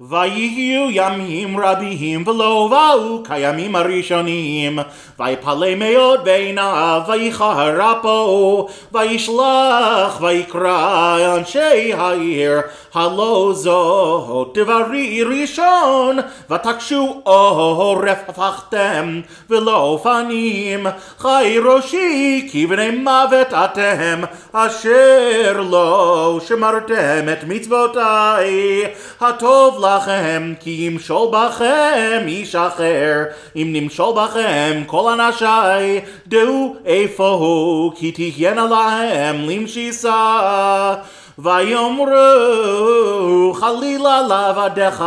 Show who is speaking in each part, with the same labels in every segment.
Speaker 1: ויהיו ימים רבים ולא באו כימים הראשונים. ויפלא מאוד בעיניו ויחר אפו וישלח ויקרא אנשי העיר הלא זאת דברי ראשון ותקשו עורף הפכתם ולא פנים חי ראשי כי בני מוות אתם אשר לא שמרתם את מצוותיי. הטוב לכם כי ימשול בכם איש אחר אם נמשול בכם כל אנשי דעו איפה הוא כי תהיינה להם למשיסה ויאמרו חלילה לעבדיך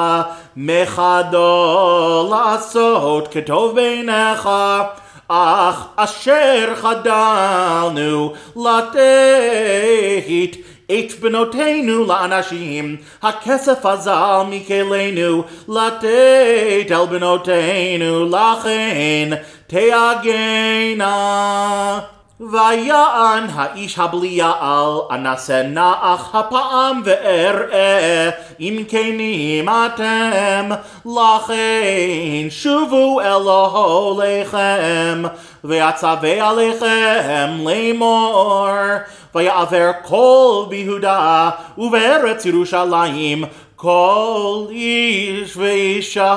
Speaker 1: מחדל לעשות כטוב בעיניך אך אשר חדלנו לתת את בנותינו לאנשים, הכסף אזל מכלינו, לתת על בנותינו, לכן תהגנה. ויען האיש הבליעל אנסה נח הפעם ואראה אם כנים אתם לכן שובו אלוהו לכם ויצווה עליכם לאמור ויעבר כל ביהודה ובארץ ירושלים כל איש ואישה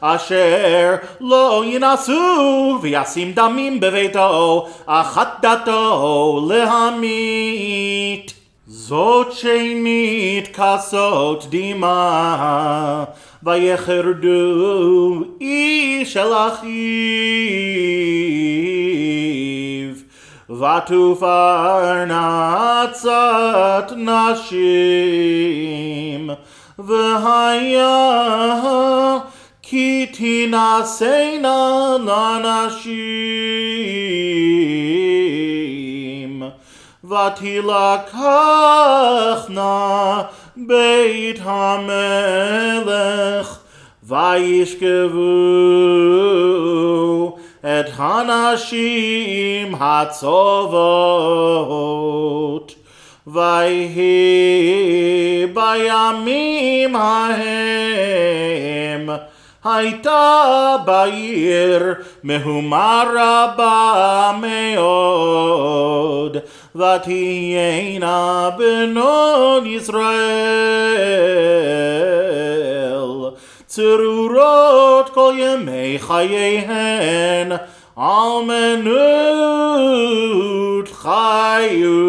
Speaker 1: אשר לא ינסו וישים דמים בביתו אחת דתו להמית. זאת שנית כסות דמעה ויחרדו איש אל אחיו. ותופר נצת נשים והיה כי תנשאנה לנשים ותלקחנה בית המלך וישכבו את הנשים הצובות ויהי בימים ההם הייתה בעיר מהומה רבה מאוד ותהיינה בנות ישראל צרורות כל ימי חייהן על מנות חיו